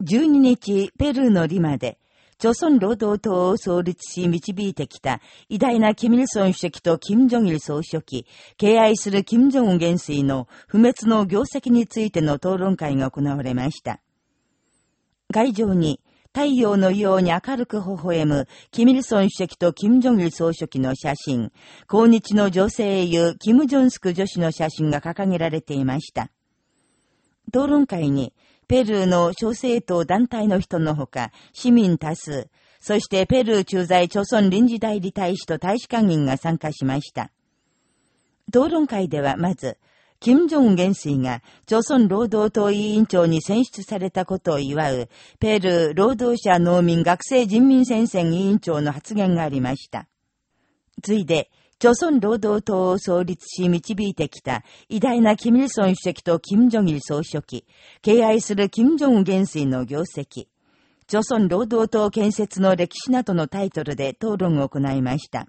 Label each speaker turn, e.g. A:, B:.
A: 12日、ペルーのリマで、朝鮮労働党を創立し導いてきた偉大なキミルソン主席とキム・ジョギル総書記、敬愛するキム・ジョン元帥の不滅の業績についての討論会が行われました。会場に、太陽のように明るく微笑む、キミルソン主席とキム・ジョンギル総書記の写真、抗日の女性英雄、キム・ジョンスク女子の写真が掲げられていました。討論会に、ペルーの小政党団体の人のほか、市民多数、そしてペルー駐在朝鮮臨時代理大使と大使館員が参加しました。討論会ではまず、金正恩元帥が、朝鮮労働党委員長に選出されたことを祝う、ペルー労働者農民学生人民戦線委員長の発言がありました。ついで、朝鮮労働党を創立し導いてきた偉大なキミルソン主席とキム・ジョギ総書記、敬愛するキム・ジョン元帥の業績、朝鮮労働党建設の歴史などのタイトルで討論を行いました。